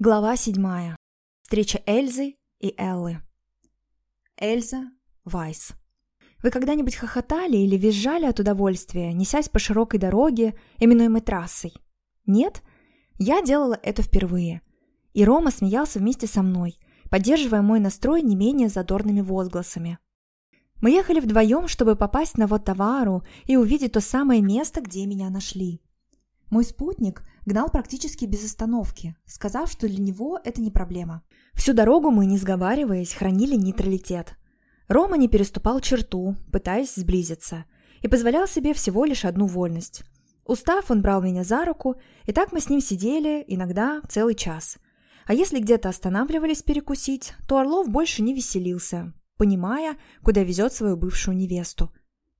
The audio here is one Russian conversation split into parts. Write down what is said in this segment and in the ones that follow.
Глава седьмая. Встреча Эльзы и Эллы. Эльза Вайс. Вы когда-нибудь хохотали или визжали от удовольствия, несясь по широкой дороге, именуемой трассой? Нет? Я делала это впервые. И Рома смеялся вместе со мной, поддерживая мой настрой не менее задорными возгласами. Мы ехали вдвоем, чтобы попасть на Вотавару и увидеть то самое место, где меня нашли. Мой спутник гнал практически без остановки, сказав, что для него это не проблема. Всю дорогу мы, не сговариваясь, хранили нейтралитет. Рома не переступал черту, пытаясь сблизиться, и позволял себе всего лишь одну вольность. Устав, он брал меня за руку, и так мы с ним сидели, иногда целый час. А если где-то останавливались перекусить, то Орлов больше не веселился, понимая, куда везет свою бывшую невесту.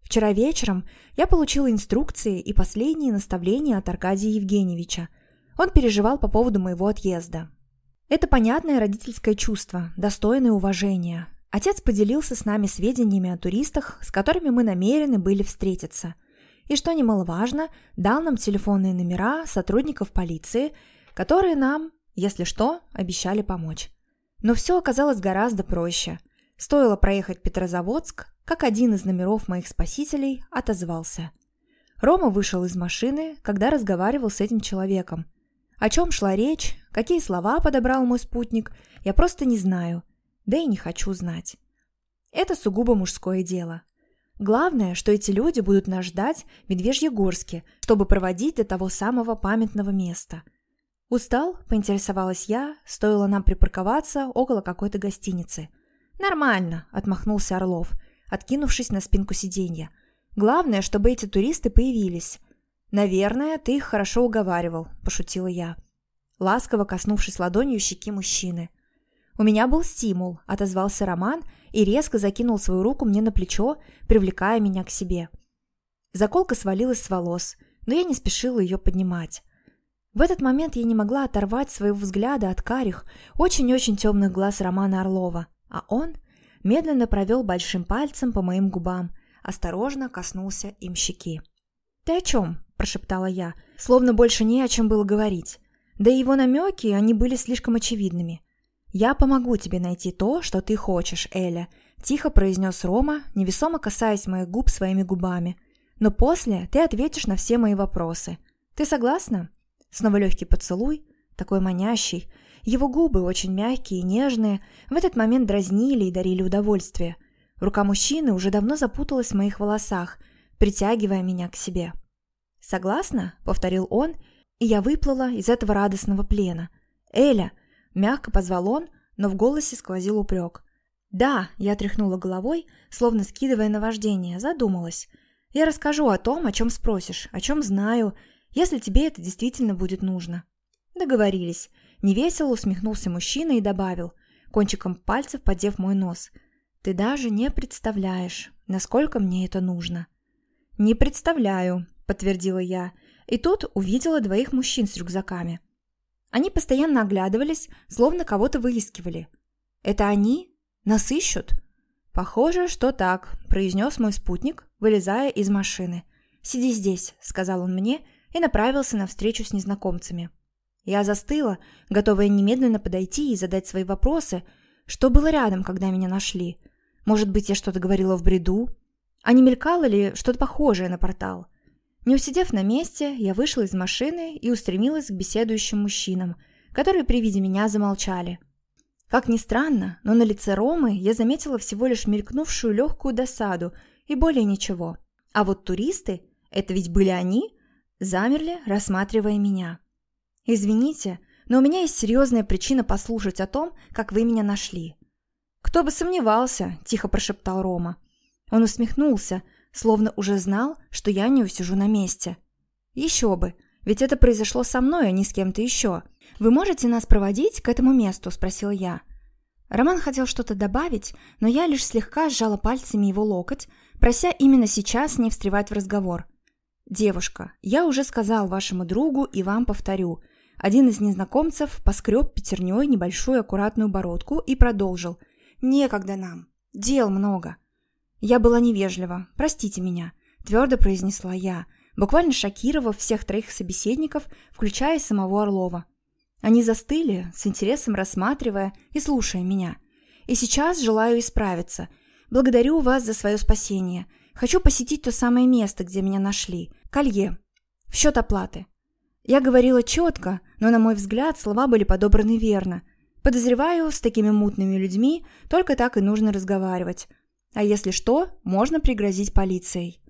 Вчера вечером я получила инструкции и последние наставления от Аркадия Евгеньевича. Он переживал по поводу моего отъезда. Это понятное родительское чувство, достойное уважения. Отец поделился с нами сведениями о туристах, с которыми мы намерены были встретиться. И, что немаловажно, дал нам телефонные номера сотрудников полиции, которые нам, если что, обещали помочь. Но все оказалось гораздо проще. Стоило проехать Петрозаводск, как один из номеров моих спасителей отозвался. Рома вышел из машины, когда разговаривал с этим человеком. О чем шла речь, какие слова подобрал мой спутник, я просто не знаю, да и не хочу знать. Это сугубо мужское дело. Главное, что эти люди будут нас ждать в Медвежьегорске, чтобы проводить до того самого памятного места. «Устал?» – поинтересовалась я, стоило нам припарковаться около какой-то гостиницы – «Нормально», — отмахнулся Орлов, откинувшись на спинку сиденья. «Главное, чтобы эти туристы появились». «Наверное, ты их хорошо уговаривал», — пошутила я, ласково коснувшись ладонью щеки мужчины. «У меня был стимул», — отозвался Роман и резко закинул свою руку мне на плечо, привлекая меня к себе. Заколка свалилась с волос, но я не спешила ее поднимать. В этот момент я не могла оторвать своего взгляда от карих, очень-очень темных глаз Романа Орлова а он медленно провел большим пальцем по моим губам, осторожно коснулся им щеки. «Ты о чем?» – прошептала я, словно больше не о чем было говорить. Да и его намеки, они были слишком очевидными. «Я помогу тебе найти то, что ты хочешь, Эля», – тихо произнес Рома, невесомо касаясь моих губ своими губами. «Но после ты ответишь на все мои вопросы. Ты согласна?» Снова легкий поцелуй, такой манящий, его губы, очень мягкие и нежные, в этот момент дразнили и дарили удовольствие. Рука мужчины уже давно запуталась в моих волосах, притягивая меня к себе. «Согласна?» — повторил он, и я выплыла из этого радостного плена. «Эля!» — мягко позвал он, но в голосе сквозил упрек. «Да», — я тряхнула головой, словно скидывая наваждение, задумалась. «Я расскажу о том, о чем спросишь, о чем знаю, если тебе это действительно будет нужно». Договорились. Невесело усмехнулся мужчина и добавил, кончиком пальцев подев мой нос. «Ты даже не представляешь, насколько мне это нужно». «Не представляю», — подтвердила я, и тут увидела двоих мужчин с рюкзаками. Они постоянно оглядывались, словно кого-то выискивали. «Это они? Нас ищут?» «Похоже, что так», — произнес мой спутник, вылезая из машины. «Сиди здесь», — сказал он мне и направился навстречу с незнакомцами. Я застыла, готовая немедленно подойти и задать свои вопросы. Что было рядом, когда меня нашли? Может быть, я что-то говорила в бреду? А не мелькало ли что-то похожее на портал? Не усидев на месте, я вышла из машины и устремилась к беседующим мужчинам, которые при виде меня замолчали. Как ни странно, но на лице Ромы я заметила всего лишь мелькнувшую легкую досаду и более ничего. А вот туристы, это ведь были они, замерли, рассматривая меня. «Извините, но у меня есть серьезная причина послушать о том, как вы меня нашли». «Кто бы сомневался», – тихо прошептал Рома. Он усмехнулся, словно уже знал, что я не усижу на месте. «Еще бы, ведь это произошло со мной, а не с кем-то еще. Вы можете нас проводить к этому месту?» – спросил я. Роман хотел что-то добавить, но я лишь слегка сжала пальцами его локоть, прося именно сейчас не встревать в разговор. «Девушка, я уже сказал вашему другу и вам повторю – один из незнакомцев поскреб пятерней небольшую аккуратную бородку и продолжил. «Некогда нам. Дел много». Я была невежлива. Простите меня. Твердо произнесла я, буквально шокировав всех троих собеседников, включая самого Орлова. Они застыли, с интересом рассматривая и слушая меня. И сейчас желаю исправиться. Благодарю вас за свое спасение. Хочу посетить то самое место, где меня нашли. Колье. В счет оплаты. Я говорила четко, но, на мой взгляд, слова были подобраны верно. Подозреваю, с такими мутными людьми только так и нужно разговаривать. А если что, можно пригрозить полицией.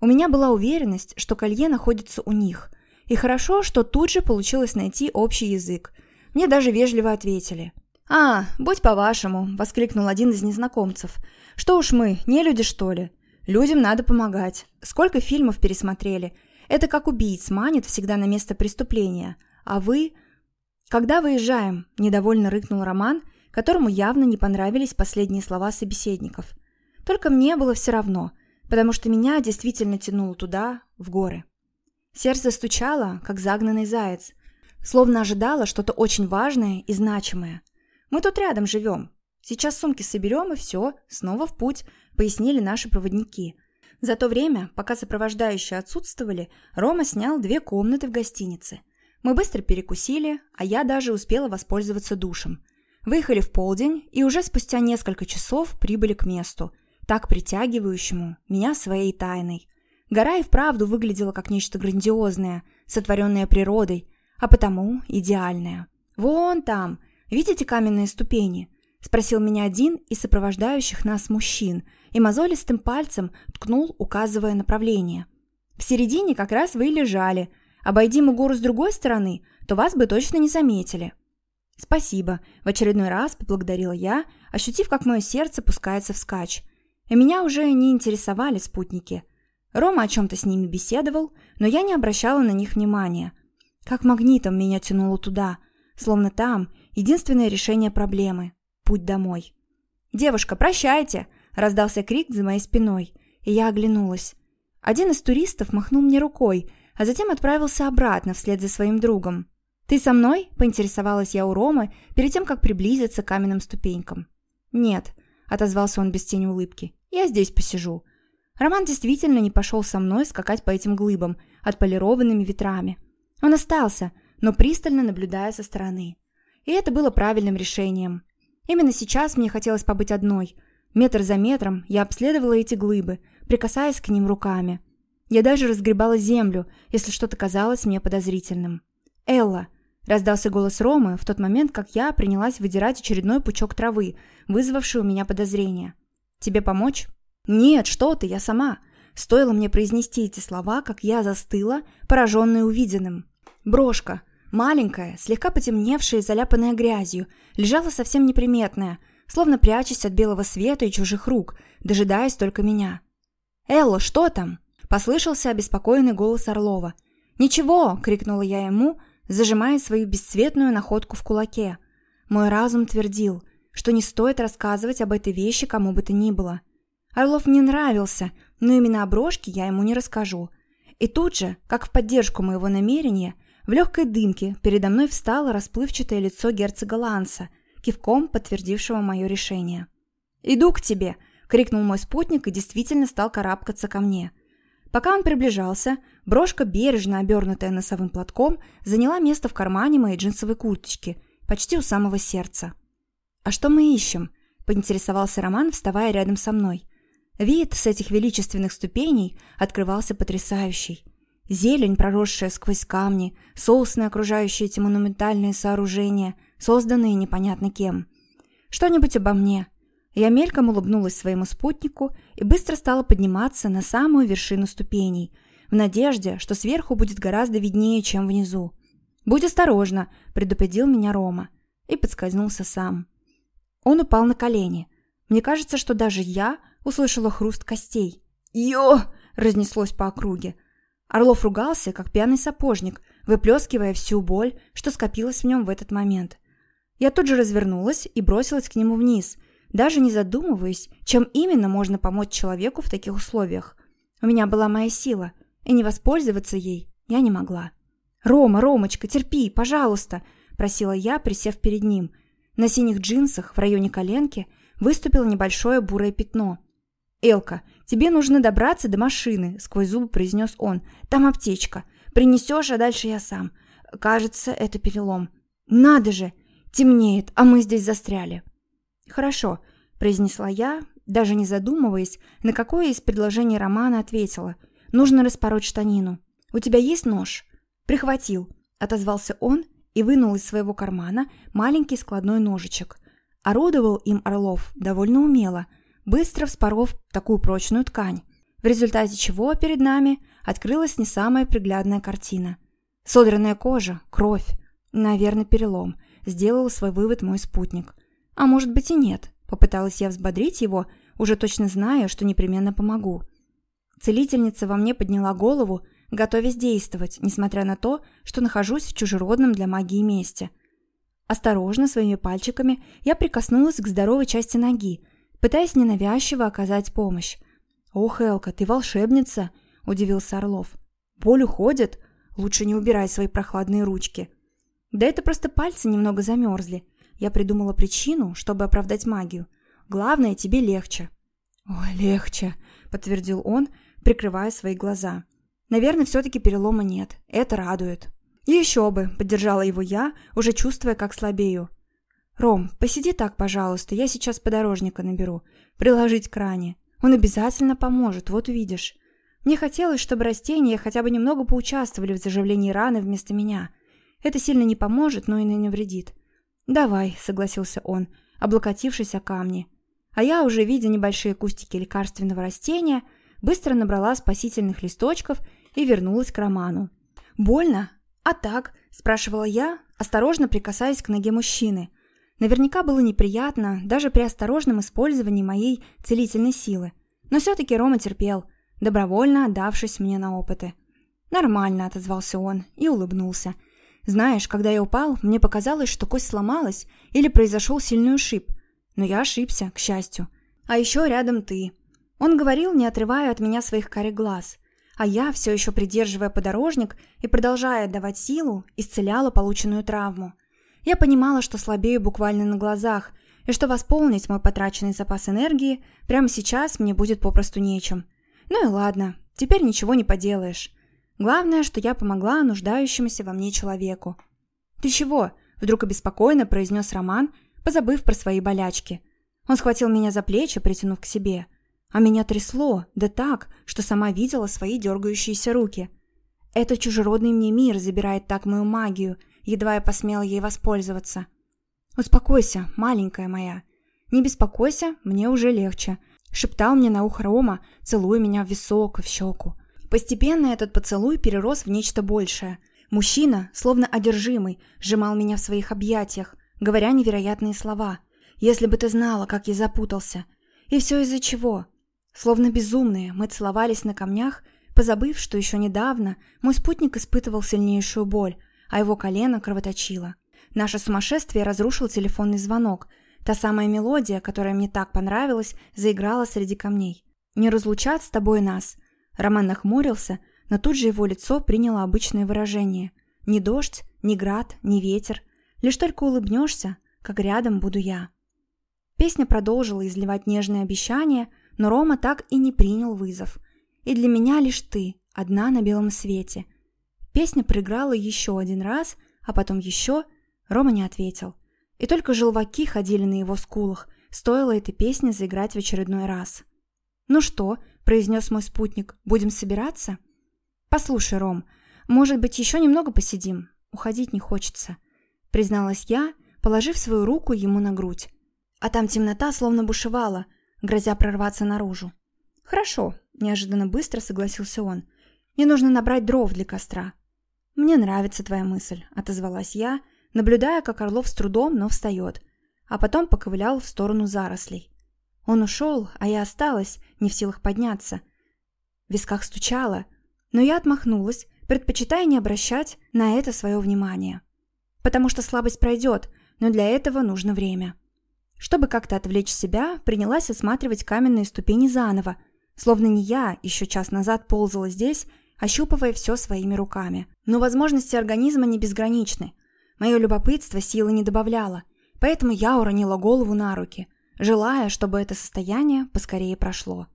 У меня была уверенность, что колье находится у них. И хорошо, что тут же получилось найти общий язык. Мне даже вежливо ответили. «А, будь по-вашему», — воскликнул один из незнакомцев. «Что уж мы, не люди, что ли? Людям надо помогать. Сколько фильмов пересмотрели. Это как убийц манит всегда на место преступления. А вы...» «Когда выезжаем?» – недовольно рыкнул Роман, которому явно не понравились последние слова собеседников. Только мне было все равно, потому что меня действительно тянуло туда, в горы. Сердце стучало, как загнанный заяц, словно ожидало что-то очень важное и значимое. «Мы тут рядом живем. Сейчас сумки соберем и все, снова в путь», – пояснили наши проводники. За то время, пока сопровождающие отсутствовали, Рома снял две комнаты в гостинице. Мы быстро перекусили, а я даже успела воспользоваться душем. Выехали в полдень и уже спустя несколько часов прибыли к месту – так притягивающему меня своей тайной. Гора и вправду выглядела как нечто грандиозное, сотворенное природой, а потому идеальное. «Вон там, видите каменные ступени?» – спросил меня один из сопровождающих нас мужчин и мозолистым пальцем ткнул, указывая направление. «В середине как раз вы и лежали. Обойди мы гору с другой стороны, то вас бы точно не заметили». «Спасибо», – в очередной раз поблагодарила я, ощутив, как мое сердце пускается вскачь. И меня уже не интересовали спутники. Рома о чем-то с ними беседовал, но я не обращала на них внимания. Как магнитом меня тянуло туда, словно там единственное решение проблемы – путь домой. «Девушка, прощайте!» – раздался крик за моей спиной, и я оглянулась. Один из туристов махнул мне рукой, а затем отправился обратно вслед за своим другом. «Ты со мной?» – поинтересовалась я у Ромы перед тем, как приблизиться к каменным ступенькам. «Нет», – отозвался он без тени улыбки. «Я здесь посижу». Роман действительно не пошел со мной скакать по этим глыбам, отполированными ветрами. Он остался, но пристально наблюдая со стороны. И это было правильным решением. Именно сейчас мне хотелось побыть одной. Метр за метром я обследовала эти глыбы, прикасаясь к ним руками. Я даже разгребала землю, если что-то казалось мне подозрительным. «Элла!» Раздался голос Ромы в тот момент, как я принялась выдирать очередной пучок травы, вызвавший у меня подозрение. «Тебе помочь?» «Нет, что ты, я сама!» Стоило мне произнести эти слова, как я застыла, пораженная увиденным. Брошка, маленькая, слегка потемневшая и заляпанная грязью, лежала совсем неприметная, словно прячась от белого света и чужих рук, дожидаясь только меня. «Элла, что там?» – послышался обеспокоенный голос Орлова. «Ничего!» – крикнула я ему – зажимая свою бесцветную находку в кулаке. Мой разум твердил, что не стоит рассказывать об этой вещи кому бы то ни было. Орлов мне нравился, но именно о брошке я ему не расскажу. И тут же, как в поддержку моего намерения, в легкой дымке передо мной встало расплывчатое лицо герцога Ланса, кивком подтвердившего мое решение. «Иду к тебе!» — крикнул мой спутник и действительно стал карабкаться ко мне — Пока он приближался, брошка, бережно обернутая носовым платком, заняла место в кармане моей джинсовой курточки, почти у самого сердца. «А что мы ищем?» – поинтересовался Роман, вставая рядом со мной. Вид с этих величественных ступеней открывался потрясающий. Зелень, проросшая сквозь камни, соусные окружающие эти монументальные сооружения, созданные непонятно кем. «Что-нибудь обо мне», я мельком улыбнулась своему спутнику и быстро стала подниматься на самую вершину ступеней, в надежде, что сверху будет гораздо виднее, чем внизу. «Будь осторожна», – предупредил меня Рома, и подскользнулся сам. Он упал на колени. Мне кажется, что даже я услышала хруст костей. «Йо!» – разнеслось по округе. Орлов ругался, как пьяный сапожник, выплескивая всю боль, что скопилась в нем в этот момент. Я тут же развернулась и бросилась к нему вниз – даже не задумываясь, чем именно можно помочь человеку в таких условиях. У меня была моя сила, и не воспользоваться ей я не могла. «Рома, Ромочка, терпи, пожалуйста!» – просила я, присев перед ним. На синих джинсах в районе коленки выступило небольшое бурое пятно. «Элка, тебе нужно добраться до машины», – сквозь зубы произнес он. «Там аптечка. Принесешь, а дальше я сам. Кажется, это перелом». «Надо же! Темнеет, а мы здесь застряли!» «Хорошо», — произнесла я, даже не задумываясь, на какое из предложений Романа ответила. «Нужно распороть штанину. У тебя есть нож?» «Прихватил», — отозвался он и вынул из своего кармана маленький складной ножичек. Орудовал им Орлов довольно умело, быстро вспоров такую прочную ткань, в результате чего перед нами открылась не самая приглядная картина. Содранная кожа, кровь, наверное, перелом, сделал свой вывод мой спутник. А может быть и нет, попыталась я взбодрить его, уже точно зная, что непременно помогу. Целительница во мне подняла голову, готовясь действовать, несмотря на то, что нахожусь в чужеродном для магии месте. Осторожно, своими пальчиками, я прикоснулась к здоровой части ноги, пытаясь ненавязчиво оказать помощь. «Ох, Элка, ты волшебница!» – удивился Орлов. «Боль уходит? Лучше не убирай свои прохладные ручки». «Да это просто пальцы немного замерзли. Я придумала причину, чтобы оправдать магию. Главное, тебе легче». «Ой, легче», – подтвердил он, прикрывая свои глаза. Наверное, все-таки перелома нет. Это радует. еще бы, поддержала его я, уже чувствуя, как слабею. Ром, посиди так, пожалуйста, я сейчас подорожника наберу. Приложить к ране. Он обязательно поможет, вот увидишь. Мне хотелось, чтобы растения хотя бы немного поучаствовали в заживлении раны вместо меня. Это сильно не поможет, но и не навредит. «Давай», — согласился он, облокотившись о камни. А я, уже видя небольшие кустики лекарственного растения, быстро набрала спасительных листочков и вернулась к Роману. «Больно? А так?» – спрашивала я, осторожно прикасаясь к ноге мужчины. Наверняка было неприятно даже при осторожном использовании моей целительной силы. Но все-таки Рома терпел, добровольно отдавшись мне на опыты. «Нормально», – отозвался он и улыбнулся. «Знаешь, когда я упал, мне показалось, что кость сломалась или произошел сильный ушиб. Но я ошибся, к счастью. А еще рядом ты». Он говорил, не отрывая от меня своих карих глаз а я, все еще придерживая подорожник и продолжая давать силу, исцеляла полученную травму. Я понимала, что слабею буквально на глазах, и что восполнить мой потраченный запас энергии прямо сейчас мне будет попросту нечем. Ну и ладно, теперь ничего не поделаешь. Главное, что я помогла нуждающемуся во мне человеку. «Ты чего?» – вдруг обеспокоенно произнес Роман, позабыв про свои болячки. Он схватил меня за плечи, притянув к себе – а меня трясло, да так, что сама видела свои дергающиеся руки. Это чужеродный мне мир забирает так мою магию, едва я посмела ей воспользоваться. «Успокойся, маленькая моя. Не беспокойся, мне уже легче», — шептал мне на ухо Рома, целуя меня в висок и в щеку. Постепенно этот поцелуй перерос в нечто большее. Мужчина, словно одержимый, сжимал меня в своих объятиях, говоря невероятные слова. «Если бы ты знала, как я запутался. И все из-за чего? Словно безумные, мы целовались на камнях, позабыв, что еще недавно мой спутник испытывал сильнейшую боль, а его колено кровоточило. Наше сумасшествие разрушил телефонный звонок. Та самая мелодия, которая мне так понравилась, заиграла среди камней. «Не разлучат с тобой нас!» Роман нахмурился, но тут же его лицо приняло обычное выражение. Ни дождь, ни град, ни ветер. Лишь только улыбнешься, как рядом буду я. Песня продолжила изливать нежные обещания – но Рома так и не принял вызов. И для меня лишь ты, одна на белом свете. Песня проиграла еще один раз, а потом еще. Рома не ответил. И только желваки ходили на его скулах, стоило этой песне заиграть в очередной раз. «Ну что?» – произнес мой спутник. «Будем собираться?» «Послушай, Ром, может быть, еще немного посидим? Уходить не хочется», – призналась я, положив свою руку ему на грудь. А там темнота словно бушевала, грозя прорваться наружу. «Хорошо», – неожиданно быстро согласился он. «Мне нужно набрать дров для костра». «Мне нравится твоя мысль», – отозвалась я, наблюдая, как Орлов с трудом, но встает, а потом поковылял в сторону зарослей. Он ушел, а я осталась, не в силах подняться. В висках стучало, но я отмахнулась, предпочитая не обращать на это свое внимание. Потому что слабость пройдет, но для этого нужно время. Чтобы как-то отвлечь себя, принялась осматривать каменные ступени заново, словно не я еще час назад ползала здесь, ощупывая все своими руками. Но возможности организма не безграничны. Мое любопытство силы не добавляло, поэтому я уронила голову на руки, желая, чтобы это состояние поскорее прошло.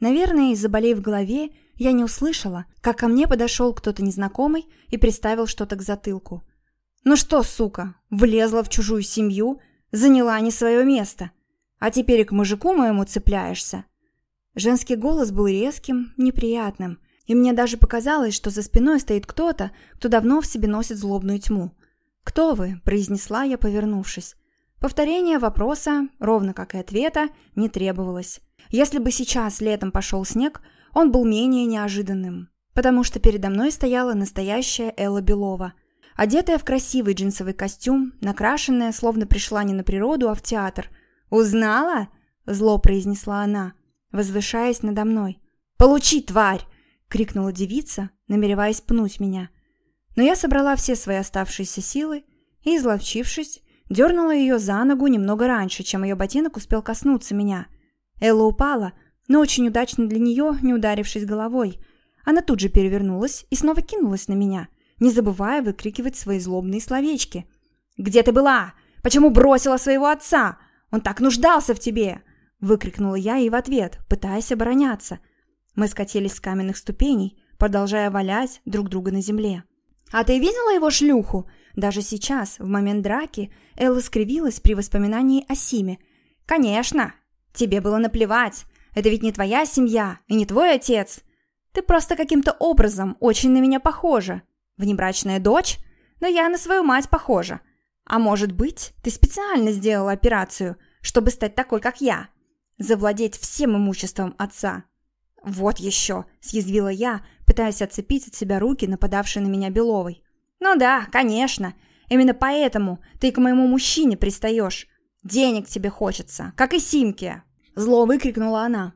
Наверное, из-за болей в голове я не услышала, как ко мне подошел кто-то незнакомый и приставил что-то к затылку. «Ну что, сука, влезла в чужую семью, заняла не свое место, а теперь и к мужику моему цепляешься?» Женский голос был резким, неприятным, и мне даже показалось, что за спиной стоит кто-то, кто давно в себе носит злобную тьму. «Кто вы?» – произнесла я, повернувшись. Повторение вопроса, ровно как и ответа, не требовалось. Если бы сейчас летом пошел снег, он был менее неожиданным, потому что передо мной стояла настоящая Элла Белова, одетая в красивый джинсовый костюм, накрашенная, словно пришла не на природу, а в театр. «Узнала?» – зло произнесла она, возвышаясь надо мной. «Получи, тварь!» – крикнула девица, намереваясь пнуть меня. Но я собрала все свои оставшиеся силы и, изловчившись, Дернула ее за ногу немного раньше, чем ее ботинок успел коснуться меня. Элла упала, но очень удачно для нее, не ударившись головой. Она тут же перевернулась и снова кинулась на меня, не забывая выкрикивать свои злобные словечки. «Где ты была? Почему бросила своего отца? Он так нуждался в тебе!» Выкрикнула я ей в ответ, пытаясь обороняться. Мы скатились с каменных ступеней, продолжая валять друг друга на земле. «А ты видела его шлюху? Даже сейчас, в момент драки, Элла скривилась при воспоминании о Симе. «Конечно! Тебе было наплевать. Это ведь не твоя семья и не твой отец. Ты просто каким-то образом очень на меня похожа. Внебрачная дочь? Но я на свою мать похожа. А может быть, ты специально сделала операцию, чтобы стать такой, как я? Завладеть всем имуществом отца?» «Вот еще!» – съязвила я, пытаясь отцепить от себя руки, нападавшие на меня Беловой. «Ну да, конечно. Именно поэтому ты к моему мужчине пристаешь. Денег тебе хочется, как и Симке!» Зло выкрикнула она.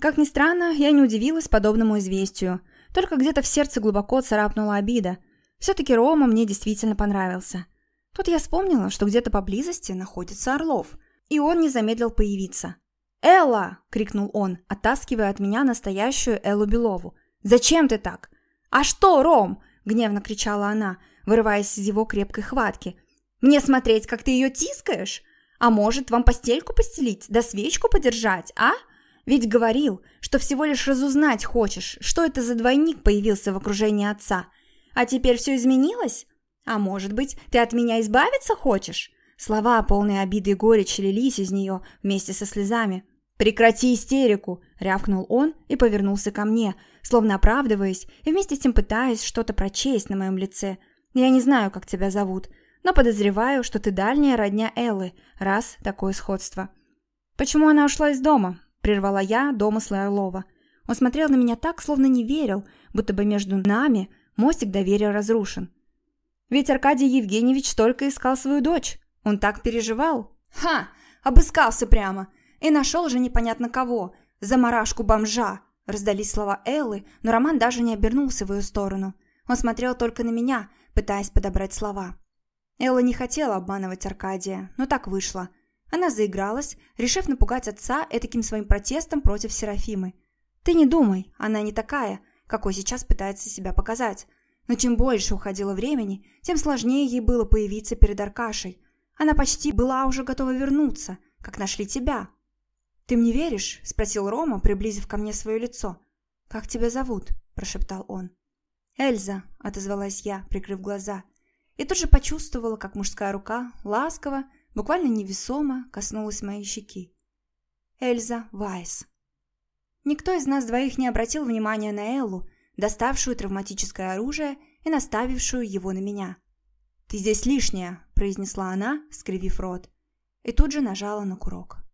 Как ни странно, я не удивилась подобному известию. Только где-то в сердце глубоко царапнула обида. Все-таки Рома мне действительно понравился. Тут я вспомнила, что где-то поблизости находится Орлов. И он не замедлил появиться. «Элла!» — крикнул он, оттаскивая от меня настоящую Эллу Белову. «Зачем ты так?» «А что, Ром?» гневно кричала она, вырываясь из его крепкой хватки. «Мне смотреть, как ты ее тискаешь? А может, вам постельку постелить, да свечку подержать, а? Ведь говорил, что всего лишь разузнать хочешь, что это за двойник появился в окружении отца. А теперь все изменилось? А может быть, ты от меня избавиться хочешь?» Слова, полные обиды и горечи, лились из нее вместе со слезами. «Прекрати истерику!» – рявкнул он и повернулся ко мне, словно оправдываясь и вместе с тем пытаясь что-то прочесть на моем лице. «Я не знаю, как тебя зовут, но подозреваю, что ты дальняя родня Эллы, раз такое сходство». «Почему она ушла из дома?» – прервала я домыслы Орлова. Он смотрел на меня так, словно не верил, будто бы между нами мостик доверия разрушен. Ведь Аркадий Евгеньевич только искал свою дочь. Он так переживал. «Ха! Обыскался прямо!» И нашел же непонятно кого, заморашку бомжа. Раздались слова Эллы, но Роман даже не обернулся в ее сторону. Он смотрел только на меня, пытаясь подобрать слова. Элла не хотела обманывать Аркадия, но так вышло. Она заигралась, решив напугать отца этаким своим протестом против Серафимы. «Ты не думай, она не такая, какой сейчас пытается себя показать. Но чем больше уходило времени, тем сложнее ей было появиться перед Аркашей. Она почти была уже готова вернуться, как нашли тебя, «Ты мне веришь?» – спросил Рома, приблизив ко мне свое лицо. «Как тебя зовут?» – прошептал он. «Эльза», – отозвалась я, прикрыв глаза, и тут же почувствовала, как мужская рука ласково, буквально невесомо коснулась моей щеки. Эльза Вайс. Никто из нас двоих не обратил внимания на Эллу, доставшую травматическое оружие и наставившую его на меня. «Ты здесь лишняя», – произнесла она, скривив рот, и тут же нажала на курок.